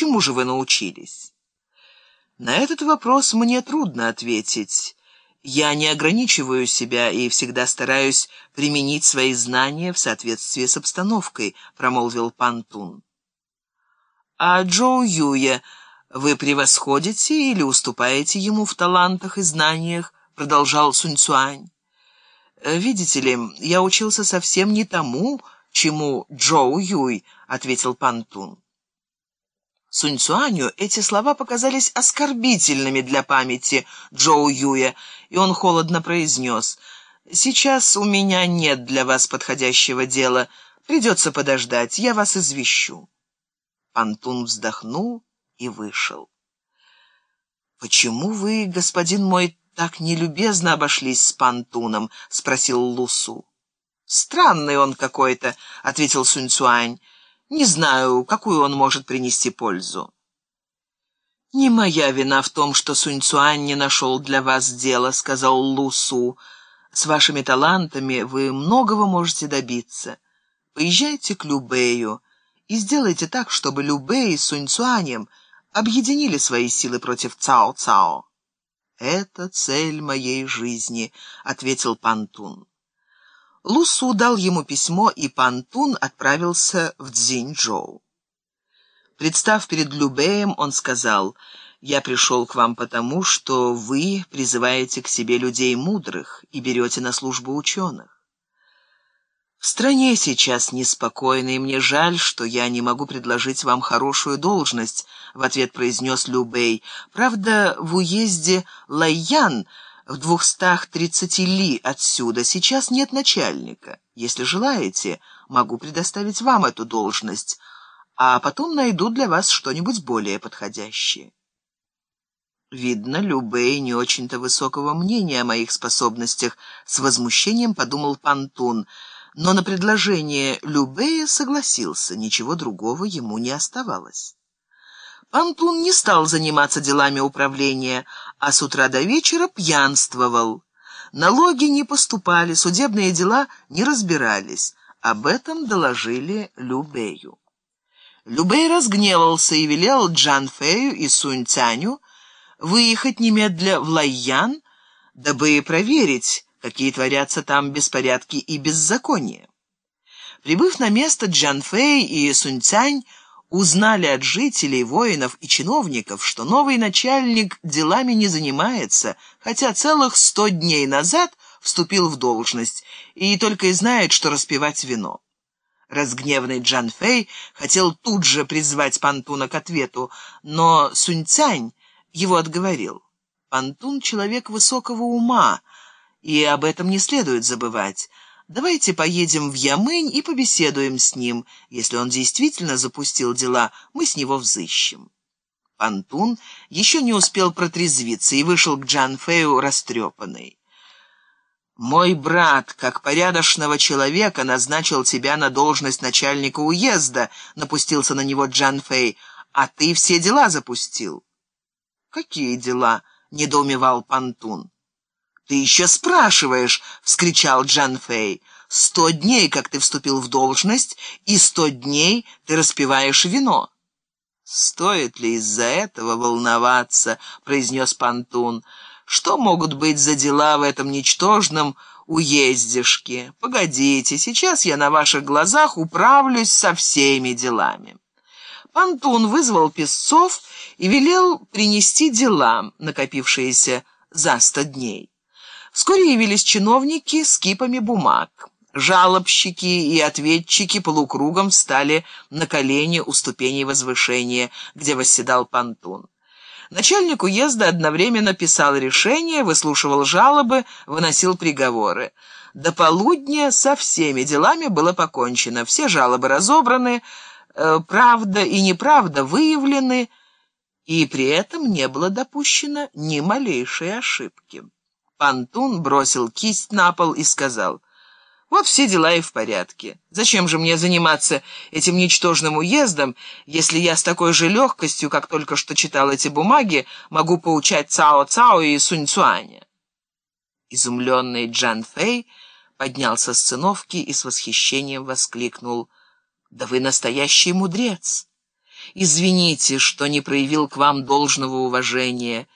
Чему же вы научились? На этот вопрос мне трудно ответить. Я не ограничиваю себя и всегда стараюсь применить свои знания в соответствии с обстановкой, промолвил Пантун. А Джоу Юя вы превосходите или уступаете ему в талантах и знаниях, продолжал Сунь Цуань. Видите ли, я учился совсем не тому, чему Джоу Юй, ответил Пантун. Сунь Цуаню эти слова показались оскорбительными для памяти Джоу Юя, и он холодно произнес «Сейчас у меня нет для вас подходящего дела, придется подождать, я вас извещу». Антун вздохнул и вышел. «Почему вы, господин мой, так нелюбезно обошлись с Пантуном?» — спросил Лусу. «Странный он какой-то», — ответил Сунь Цуань. Не знаю, какую он может принести пользу. «Не моя вина в том, что Сунь Цуань не нашел для вас дела», — сказал Лу Су. «С вашими талантами вы многого можете добиться. Поезжайте к Любэю и сделайте так, чтобы Любэй с Сунь Цуанем объединили свои силы против Цао-Цао». «Это цель моей жизни», — ответил Пантун. Лусу дал ему письмо, и Пантун отправился в Цзиньчжоу. Представ перед Любеем, он сказал, «Я пришел к вам потому, что вы призываете к себе людей мудрых и берете на службу ученых. В стране сейчас неспокойно, и мне жаль, что я не могу предложить вам хорошую должность», — в ответ произнес Любей. «Правда, в уезде Лайян...» в двухстах тридцати ли отсюда. Сейчас нет начальника. Если желаете, могу предоставить вам эту должность, а потом найду для вас что-нибудь более подходящее. Видно, Любей не очень-то высокого мнения о моих способностях, с возмущением подумал Пантун, но на предложение Любея согласился, ничего другого ему не оставалось. Антун не стал заниматься делами управления, а с утра до вечера пьянствовал. Налоги не поступали, судебные дела не разбирались. Об этом доложили Любею. Любей разгневался и велел Джан Фею и Сунь Цяню выехать немедля в Лайян, дабы проверить, какие творятся там беспорядки и беззакония. Прибыв на место, Джан Фэй и Сунь Цянь узнали от жителей, воинов и чиновников, что новый начальник делами не занимается, хотя целых сто дней назад вступил в должность и только и знает, что распивать вино. Разгневанный Джан Фэй хотел тут же призвать Пантуна к ответу, но Суньцянь его отговорил. Пантун — человек высокого ума, и об этом не следует забывать. Давайте поедем в Ямынь и побеседуем с ним. Если он действительно запустил дела, мы с него взыщем». Антун еще не успел протрезвиться и вышел к Джан Фэю растрепанный. «Мой брат, как порядочного человека, назначил тебя на должность начальника уезда», — напустился на него Джан Фэй, — «а ты все дела запустил». «Какие дела?» — недоумевал Пантун. «Ты еще спрашиваешь!» — вскричал Джан Фэй. «Сто дней, как ты вступил в должность, и сто дней ты распиваешь вино». «Стоит ли из-за этого волноваться?» — произнес Пантун. «Что могут быть за дела в этом ничтожном уездишке? Погодите, сейчас я на ваших глазах управлюсь со всеми делами». Пантун вызвал песцов и велел принести дела, накопившиеся за сто дней. Вскоре явились чиновники с кипами бумаг. Жалобщики и ответчики полукругом встали на колени у ступеней возвышения, где восседал понтун. Начальник уезда одновременно писал решения, выслушивал жалобы, выносил приговоры. До полудня со всеми делами было покончено, все жалобы разобраны, э, правда и неправда выявлены, и при этом не было допущено ни малейшей ошибки. Пантун бросил кисть на пол и сказал, «Вот все дела и в порядке. Зачем же мне заниматься этим ничтожным уездом, если я с такой же легкостью, как только что читал эти бумаги, могу поучать Цао-Цао и Сунь-Цуаня?» Изумленный Джан Фэй поднялся с циновки и с восхищением воскликнул, «Да вы настоящий мудрец!» Извините, что не проявил к вам должного уважения.